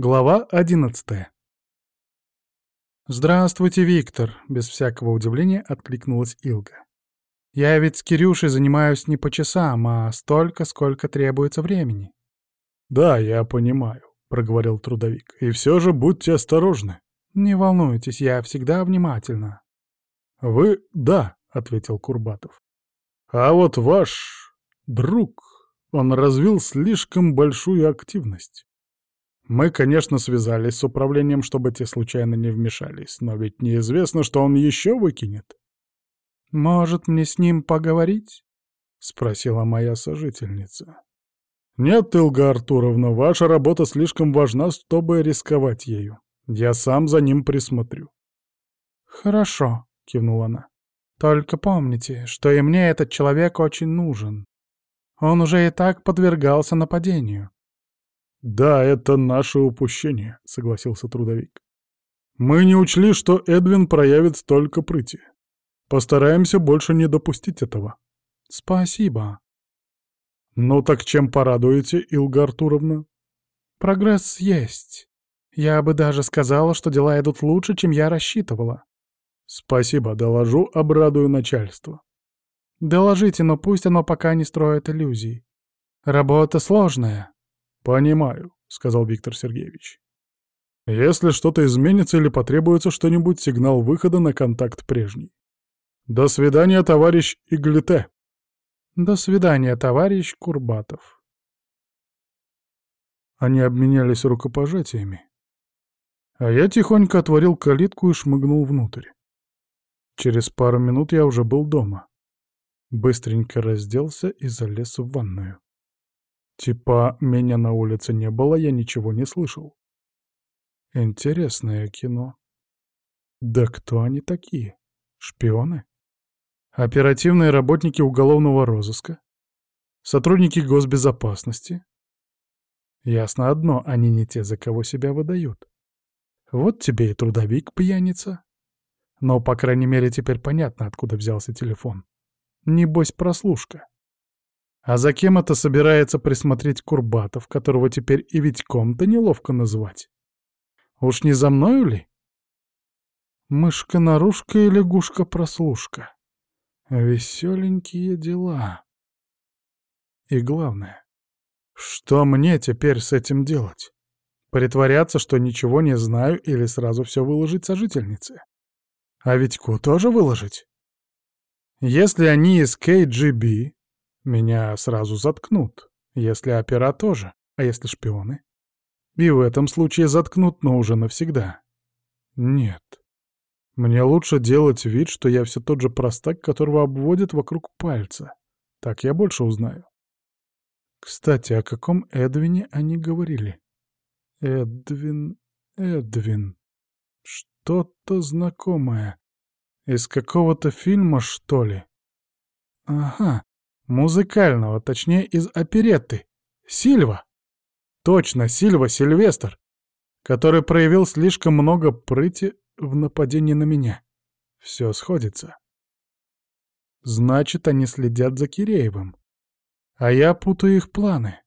Глава одиннадцатая. «Здравствуйте, Виктор!» — без всякого удивления откликнулась Илга. «Я ведь с Кирюшей занимаюсь не по часам, а столько, сколько требуется времени». «Да, я понимаю», — проговорил трудовик. «И все же будьте осторожны». «Не волнуйтесь, я всегда внимательна». «Вы — да», — ответил Курбатов. «А вот ваш друг, он развил слишком большую активность. Мы, конечно, связались с управлением, чтобы те случайно не вмешались, но ведь неизвестно, что он еще выкинет. «Может, мне с ним поговорить?» — спросила моя сожительница. «Нет, Илга Артуровна, ваша работа слишком важна, чтобы рисковать ею. Я сам за ним присмотрю». «Хорошо», — кивнула она. «Только помните, что и мне этот человек очень нужен. Он уже и так подвергался нападению. «Да, это наше упущение», — согласился трудовик. «Мы не учли, что Эдвин проявит столько прыти. Постараемся больше не допустить этого». «Спасибо». «Ну так чем порадуете, Илга Артуровна?» «Прогресс есть. Я бы даже сказала, что дела идут лучше, чем я рассчитывала». «Спасибо, доложу, обрадую начальство». «Доложите, но пусть оно пока не строит иллюзий. Работа сложная». «Понимаю», — сказал Виктор Сергеевич. «Если что-то изменится или потребуется что-нибудь, сигнал выхода на контакт прежний. До свидания, товарищ Иглите». «До свидания, товарищ Курбатов». Они обменялись рукопожатиями. А я тихонько отворил калитку и шмыгнул внутрь. Через пару минут я уже был дома. Быстренько разделся и залез в ванную. Типа, меня на улице не было, я ничего не слышал. Интересное кино. Да кто они такие? Шпионы? Оперативные работники уголовного розыска? Сотрудники госбезопасности? Ясно одно, они не те, за кого себя выдают. Вот тебе и трудовик-пьяница. Но, по крайней мере, теперь понятно, откуда взялся телефон. Небось, прослушка. А за кем это собирается присмотреть Курбатов, которого теперь и Витьком-то неловко называть? Уж не за мною ли? Мышка-нарушка и лягушка-прослушка. Веселенькие дела. И главное, что мне теперь с этим делать? Притворяться, что ничего не знаю, или сразу все выложить сожительнице? А Витьку тоже выложить? Если они из KGB, меня сразу заткнут, если опера тоже, а если шпионы? И в этом случае заткнут, но уже навсегда. Нет. Мне лучше делать вид, что я все тот же простак, которого обводят вокруг пальца. Так я больше узнаю. Кстати, о каком Эдвине они говорили? Эдвин, Эдвин. Что-то знакомое. Из какого-то фильма, что ли? Ага, Музыкального, точнее, из оперетты. Сильва. Точно, Сильва Сильвестр, который проявил слишком много прыти в нападении на меня. Все сходится. Значит, они следят за Киреевым. А я путаю их планы.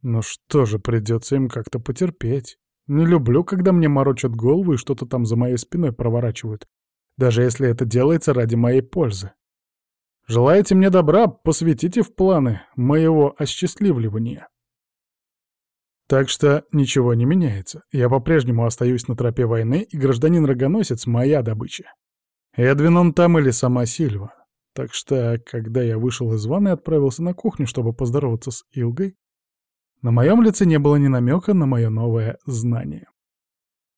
Ну что же, придется им как-то потерпеть. Не люблю, когда мне морочат голову и что-то там за моей спиной проворачивают, даже если это делается ради моей пользы. Желаете мне добра, посвятите в планы моего осчастливливания. Так что ничего не меняется. Я по-прежнему остаюсь на тропе войны, и гражданин-рогоносец — моя добыча. Эдвин он там или сама Сильва. Так что, когда я вышел из ванны и отправился на кухню, чтобы поздороваться с Илгой, на моем лице не было ни намека на мое новое знание.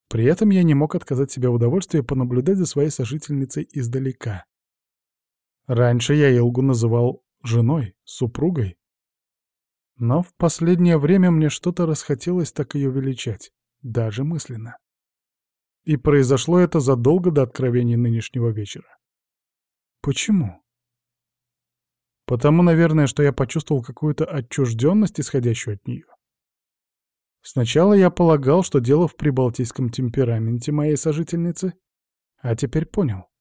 При этом я не мог отказать себе в удовольствии понаблюдать за своей сожительницей издалека. Раньше я Илгу называл женой, супругой. Но в последнее время мне что-то расхотелось так ее величать, даже мысленно. И произошло это задолго до откровения нынешнего вечера. Почему? Потому, наверное, что я почувствовал какую-то отчужденность, исходящую от нее. Сначала я полагал, что дело в прибалтийском темпераменте моей сожительницы, а теперь понял.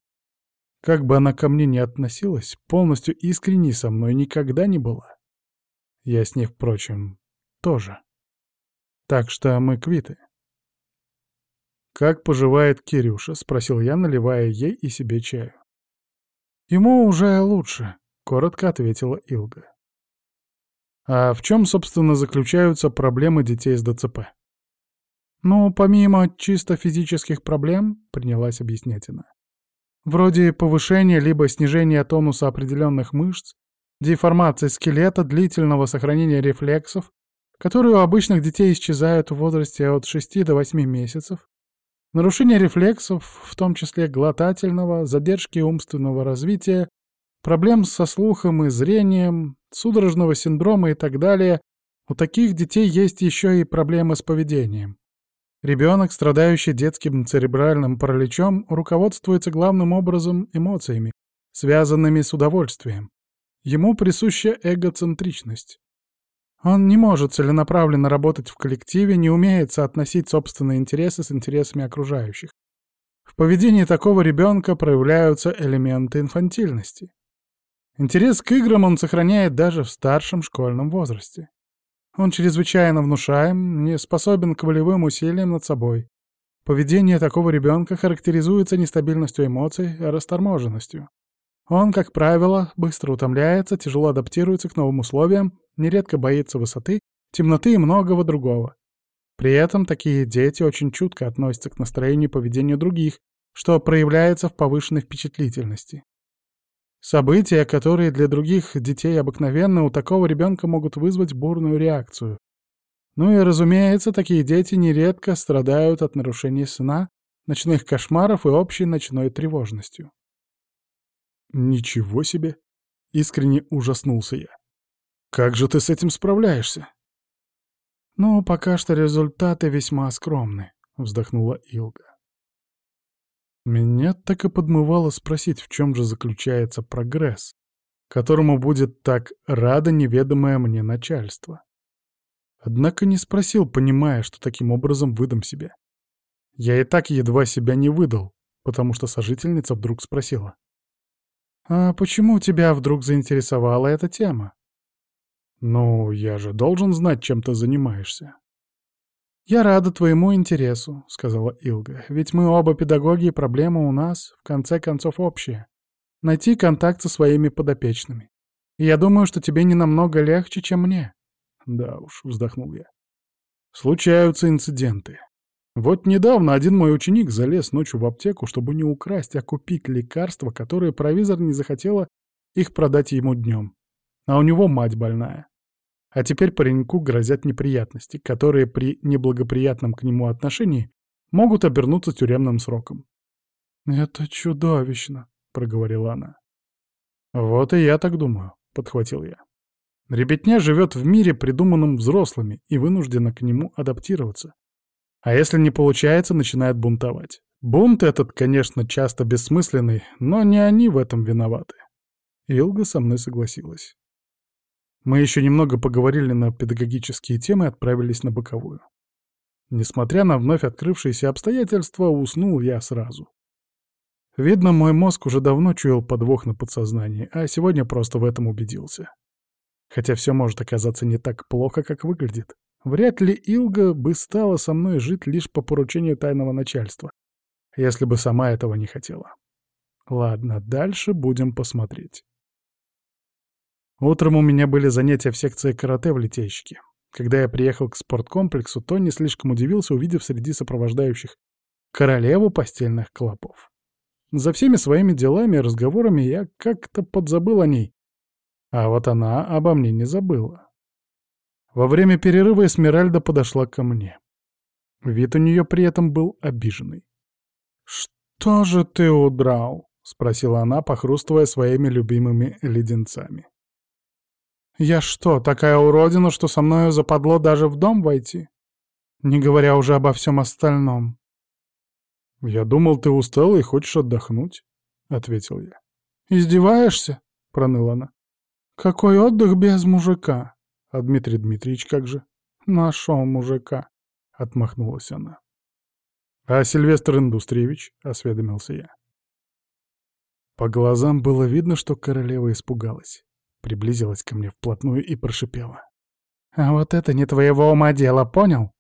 Как бы она ко мне ни относилась, полностью искренней со мной никогда не была. Я с ней, впрочем, тоже. так что мы квиты. «Как поживает Кирюша?» — спросил я, наливая ей и себе чаю. «Ему уже лучше», — коротко ответила Илга. «А в чем, собственно, заключаются проблемы детей с ДЦП?» «Ну, помимо чисто физических проблем», — принялась объяснять она, вроде повышения либо снижения тонуса определенных мышц, деформации скелета, длительного сохранения рефлексов, которые у обычных детей исчезают в возрасте от 6 до 8 месяцев, нарушение рефлексов, в том числе глотательного, задержки умственного развития, проблем со слухом и зрением, судорожного синдрома и так далее, у таких детей есть еще и проблемы с поведением. Ребенок, страдающий детским церебральным параличом, руководствуется главным образом эмоциями, связанными с удовольствием. Ему присуща эгоцентричность. Он не может целенаправленно работать в коллективе, не умеет соотносить собственные интересы с интересами окружающих. В поведении такого ребенка проявляются элементы инфантильности. Интерес к играм он сохраняет даже в старшем школьном возрасте. Он чрезвычайно внушаем, не способен к волевым усилиям над собой. Поведение такого ребенка характеризуется нестабильностью эмоций, расторможенностью. Он, как правило, быстро утомляется, тяжело адаптируется к новым условиям, нередко боится высоты, темноты и многого другого. При этом такие дети очень чутко относятся к настроению и поведению других, что проявляется в повышенной впечатлительности. События, которые для других детей обыкновенно, у такого ребенка могут вызвать бурную реакцию. Ну и, разумеется, такие дети нередко страдают от нарушений сна, ночных кошмаров и общей ночной тревожностью. «Ничего себе!» — искренне ужаснулся я. «Как же ты с этим справляешься?» «Ну, пока что результаты весьма скромны», — вздохнула Илга. Меня так и подмывало спросить, в чем же заключается прогресс, которому будет так радо неведомое мне начальство. Однако не спросил, понимая, что таким образом выдам себя. Я и так едва себя не выдал, потому что сожительница вдруг спросила. «А почему тебя вдруг заинтересовала эта тема?» «Ну, я же должен знать, чем ты занимаешься». «Я рада твоему интересу», — сказала Илга. «Ведь мы оба педагоги, и проблема у нас, в конце концов, общая. Найти контакт со своими подопечными. Я думаю, что тебе не намного легче, чем мне». «Да уж», — вздохнул я. «Случаются инциденты. Вот недавно один мой ученик залез ночью в аптеку, чтобы не украсть, а купить лекарства, которые провизор не захотела их продать ему днем. А у него мать больная. А теперь пареньку грозят неприятности, которые при неблагоприятном к нему отношении могут обернуться тюремным сроком. «Это чудовищно», — проговорила она. «Вот и я так думаю», — подхватил я. Ребятня живет в мире, придуманном взрослыми, и вынуждена к нему адаптироваться. А если не получается, начинает бунтовать. Бунт этот, конечно, часто бессмысленный, но не они в этом виноваты. Илга со мной согласилась. Мы еще немного поговорили на педагогические темы и отправились на боковую. Несмотря на вновь открывшиеся обстоятельства, уснул я сразу. Видно, мой мозг уже давно чуял подвох на подсознании, а сегодня просто в этом убедился. Хотя все может оказаться не так плохо, как выглядит. Вряд ли Илга бы стала со мной жить лишь по поручению тайного начальства, если бы сама этого не хотела. Ладно, дальше будем посмотреть. Утром у меня были занятия в секции карате в Литейщике. Когда я приехал к спорткомплексу, то не слишком удивился, увидев среди сопровождающих королеву постельных клопов. За всеми своими делами и разговорами я как-то подзабыл о ней. А вот она обо мне не забыла. Во время перерыва Эсмеральда подошла ко мне. Вид у нее при этом был обиженный. «Что же ты удрал?» — спросила она, похрустывая своими любимыми леденцами. Я что, такая уродина, что со мною западло даже в дом войти? Не говоря уже обо всем остальном. «Я думал, ты устала и хочешь отдохнуть», — ответил я. «Издеваешься?» — проныла она. «Какой отдых без мужика?» «А Дмитрий Дмитриевич как же?» «Нашел мужика», — отмахнулась она. «А Сильвестр Индустриевич?» — осведомился я. По глазам было видно, что королева испугалась приблизилась ко мне вплотную и прошипела. «А вот это не твоего ума дело, понял?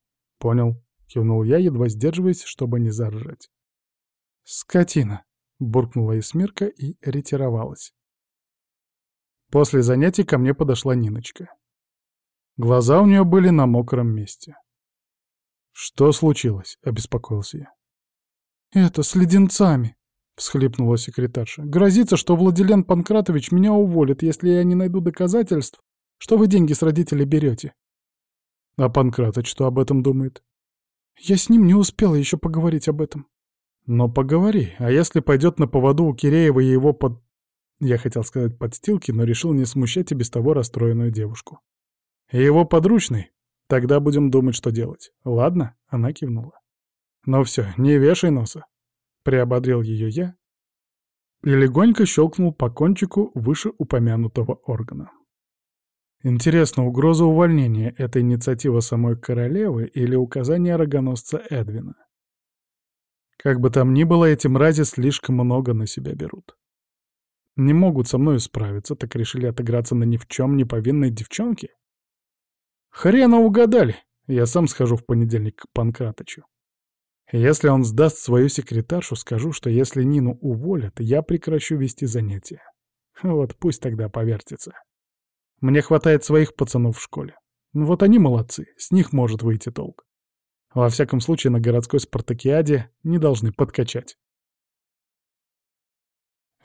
«Понял», — кивнул я, едва сдерживаясь, чтобы не заржать. «Скотина!» — буркнула Эсмирка и ретировалась. После занятий ко мне подошла Ниночка. Глаза у нее были на мокром месте. «Что случилось?» — обеспокоился я. «Это с леденцами», — всхлипнула секретарша. «Грозится, что Владилен Панкратович меня уволит, если я не найду доказательств, что вы деньги с родителей берете». «А Панкратыч что об этом думает?» «Я с ним не успела еще поговорить об этом». «Но поговори, а если пойдет на поводу у Киреева и его под...» Я хотел сказать подстилки, но решил не смущать и без того расстроенную девушку. «И его подручный? Тогда будем думать, что делать. Ладно?» — она кивнула. «Ну все, не вешай носа. Приободрил ее я и легонько щелкнул по кончику вышеупомянутого органа. Интересно, угроза увольнения — это инициатива самой королевы или указание рогоносца Эдвина? Как бы там ни было, эти мрази слишком много на себя берут. Не могут со мной справиться, так решили отыграться на ни в чем не повинной девчонке? Хрена угадали, я сам схожу в понедельник к Панкратычу. Если он сдаст свою секретаршу, скажу, что если Нину уволят, я прекращу вести занятия. Вот пусть тогда повертится. Мне хватает своих пацанов в школе. Ну вот они молодцы, с них может выйти толк. Во всяком случае, на городской спартакиаде не должны подкачать.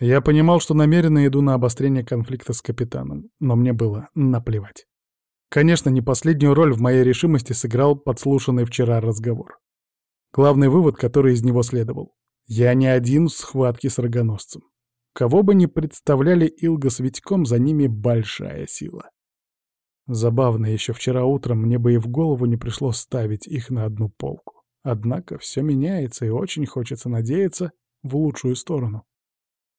Я понимал, что намеренно иду на обострение конфликта с капитаном, но мне было наплевать. Конечно, не последнюю роль в моей решимости сыграл подслушанный вчера разговор. Главный вывод, который из него следовал. Я не один в схватке с рогоносцем. Кого бы ни представляли Илга с Витьком, за ними большая сила. Забавно, еще вчера утром мне бы и в голову не пришло ставить их на одну полку. Однако все меняется, и очень хочется надеяться в лучшую сторону.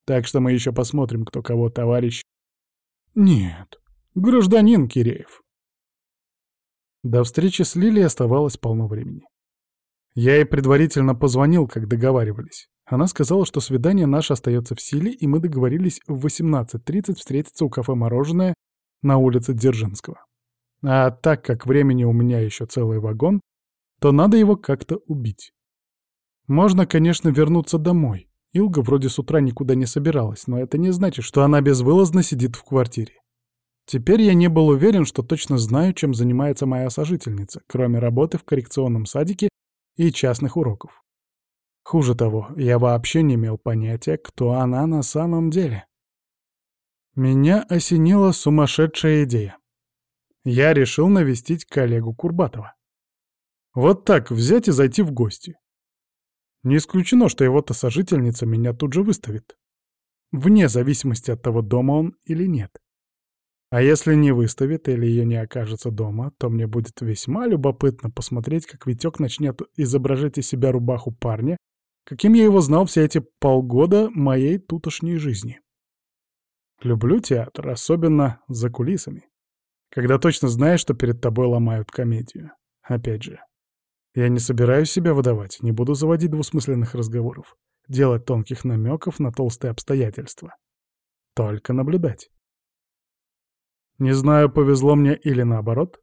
Так что мы еще посмотрим, кто кого товарищ. Нет, гражданин Киреев. До встречи с Лилией оставалось полно времени. Я ей предварительно позвонил, как договаривались. Она сказала, что свидание наше остается в силе, и мы договорились в 18.30 встретиться у кафе «Мороженое» на улице Дзержинского. А так как времени у меня еще целый вагон, то надо его как-то убить. Можно, конечно, вернуться домой. Илга вроде с утра никуда не собиралась, но это не значит, что она безвылазно сидит в квартире. Теперь я не был уверен, что точно знаю, чем занимается моя сожительница, кроме работы в коррекционном садике и частных уроков. Хуже того, я вообще не имел понятия, кто она на самом деле. Меня осенила сумасшедшая идея. Я решил навестить коллегу Курбатова. Вот так взять и зайти в гости. Не исключено, что его-то сожительница меня тут же выставит. Вне зависимости от того, дома он или нет. А если не выставит или ее не окажется дома, то мне будет весьма любопытно посмотреть, как Витек начнет изображать из себя рубаху парня, каким я его знал все эти полгода моей тутошней жизни. Люблю театр, особенно за кулисами, когда точно знаешь, что перед тобой ломают комедию. Опять же, я не собираюсь себя выдавать, не буду заводить двусмысленных разговоров, делать тонких намеков на толстые обстоятельства. Только наблюдать. Не знаю, повезло мне или наоборот.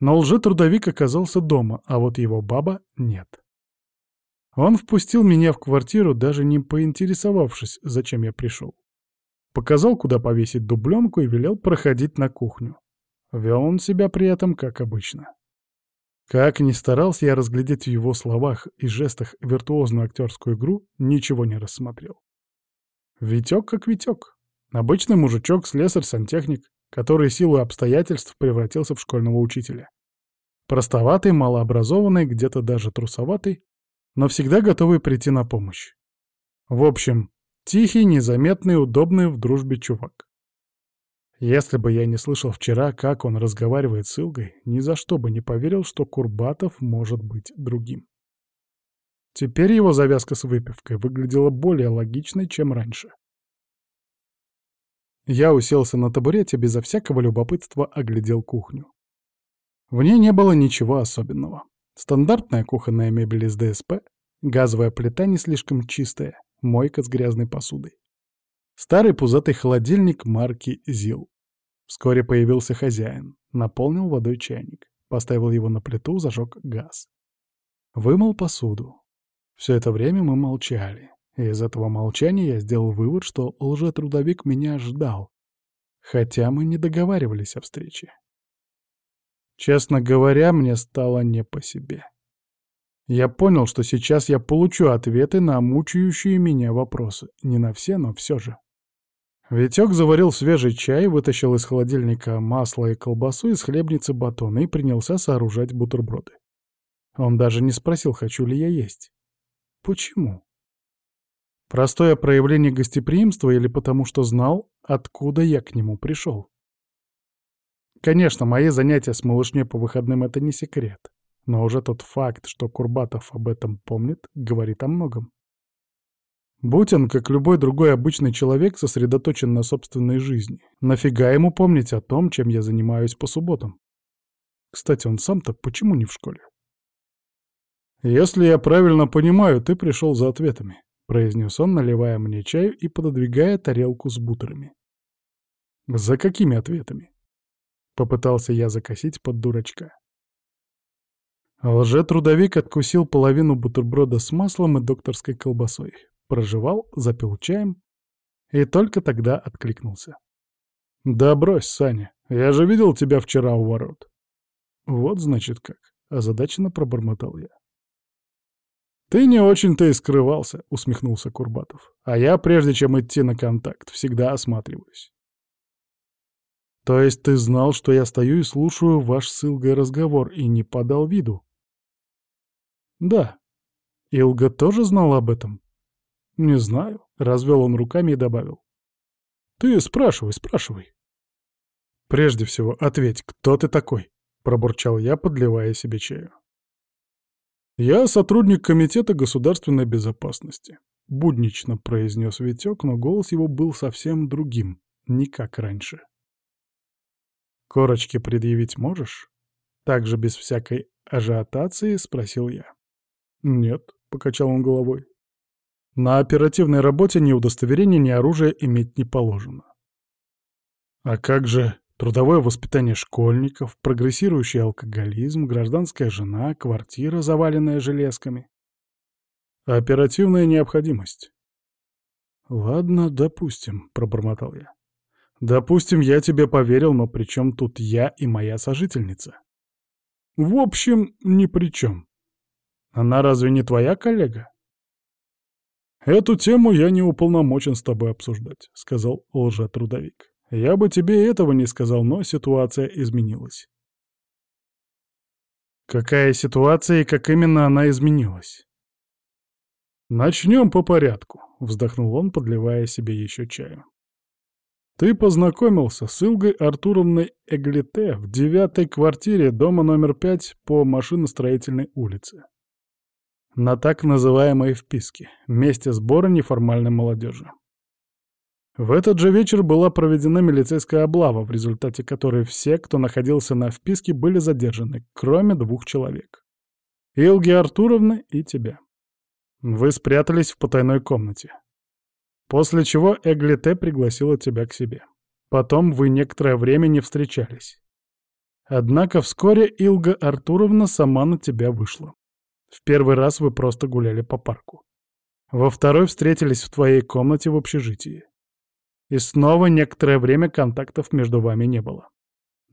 Но лжетрудовик оказался дома, а вот его баба нет. Он впустил меня в квартиру, даже не поинтересовавшись, зачем я пришел. Показал, куда повесить дубленку и велел проходить на кухню. Вел он себя при этом, как обычно. Как ни старался я разглядеть в его словах и жестах виртуозную актерскую игру, ничего не рассмотрел. Витек как Витек. Обычный мужичок, слесарь, сантехник который силой обстоятельств превратился в школьного учителя. Простоватый, малообразованный, где-то даже трусоватый, но всегда готовый прийти на помощь. В общем, тихий, незаметный, удобный в дружбе чувак. Если бы я не слышал вчера, как он разговаривает с Илгой, ни за что бы не поверил, что Курбатов может быть другим. Теперь его завязка с выпивкой выглядела более логичной, чем раньше. Я уселся на табурете, безо всякого любопытства оглядел кухню. В ней не было ничего особенного. Стандартная кухонная мебель из ДСП, газовая плита не слишком чистая, мойка с грязной посудой. Старый пузатый холодильник марки ЗИЛ. Вскоре появился хозяин, наполнил водой чайник. Поставил его на плиту, зажег газ. Вымыл посуду. Все это время мы молчали. Из этого молчания я сделал вывод, что лжетрудовик меня ждал. Хотя мы не договаривались о встрече. Честно говоря, мне стало не по себе. Я понял, что сейчас я получу ответы на мучающие меня вопросы. Не на все, но все же. Витек заварил свежий чай, вытащил из холодильника масло и колбасу из хлебницы батона и принялся сооружать бутерброды. Он даже не спросил, хочу ли я есть. Почему? Простое проявление гостеприимства или потому что знал, откуда я к нему пришел? Конечно, мои занятия с малышней по выходным — это не секрет. Но уже тот факт, что Курбатов об этом помнит, говорит о многом. Будь он, как любой другой обычный человек, сосредоточен на собственной жизни, нафига ему помнить о том, чем я занимаюсь по субботам? Кстати, он сам-то почему не в школе? «Если я правильно понимаю, ты пришел за ответами», — произнес он, наливая мне чаю и пододвигая тарелку с бутерами. «За какими ответами?» Попытался я закосить под дурачка. Лже-трудовик откусил половину бутерброда с маслом и докторской колбасой, прожевал, запил чаем и только тогда откликнулся. «Да брось, Саня, я же видел тебя вчера у ворот». «Вот, значит, как», — озадаченно пробормотал я. «Ты не очень-то и скрывался», — усмехнулся Курбатов. «А я, прежде чем идти на контакт, всегда осматриваюсь». «То есть ты знал, что я стою и слушаю ваш с Илгой разговор и не подал виду?» «Да». «Илга тоже знал об этом?» «Не знаю», — развел он руками и добавил. «Ты спрашивай, спрашивай». «Прежде всего, ответь, кто ты такой?» — пробурчал я, подливая себе чаю. «Я сотрудник Комитета государственной безопасности», — буднично произнес Витек, но голос его был совсем другим, не как раньше. «Корочки предъявить можешь?» Также без всякой ажиотации спросил я. «Нет», — покачал он головой. «На оперативной работе ни удостоверения, ни оружия иметь не положено». «А как же трудовое воспитание школьников, прогрессирующий алкоголизм, гражданская жена, квартира, заваленная железками?» «Оперативная необходимость». «Ладно, допустим», — пробормотал я. Допустим, я тебе поверил, но при чем тут я и моя сожительница? В общем, ни при чем. Она разве не твоя коллега? Эту тему я не уполномочен с тобой обсуждать, сказал лжетрудовик. Я бы тебе этого не сказал, но ситуация изменилась. Какая ситуация и как именно она изменилась? Начнем по порядку, вздохнул он, подливая себе еще чаю. Ты познакомился с Илгой Артуровной Эглите в девятой квартире дома номер пять по машиностроительной улице. На так называемой вписке, месте сбора неформальной молодежи. В этот же вечер была проведена милицейская облава, в результате которой все, кто находился на вписке, были задержаны, кроме двух человек. Илги Артуровны и тебя. Вы спрятались в потайной комнате. После чего Эглите пригласила тебя к себе. Потом вы некоторое время не встречались. Однако вскоре Илга Артуровна сама на тебя вышла. В первый раз вы просто гуляли по парку. Во второй встретились в твоей комнате в общежитии. И снова некоторое время контактов между вами не было.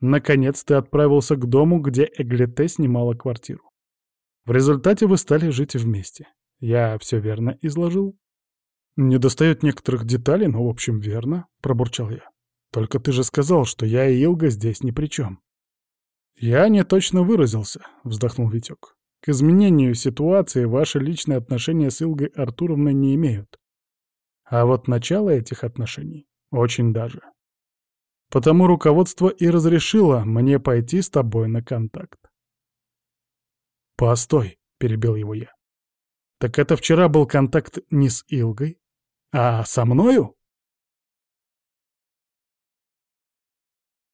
Наконец ты отправился к дому, где Эглите снимала квартиру. В результате вы стали жить вместе. Я все верно изложил? «Не достает некоторых деталей, но в общем верно», — пробурчал я. «Только ты же сказал, что я и Илга здесь ни при чем». «Я не точно выразился», — вздохнул Витек. «К изменению ситуации ваши личные отношения с Илгой Артуровной не имеют. А вот начало этих отношений очень даже. Потому руководство и разрешило мне пойти с тобой на контакт». «Постой», — перебил его я. «Так это вчера был контакт не с Илгой, «А со мною?»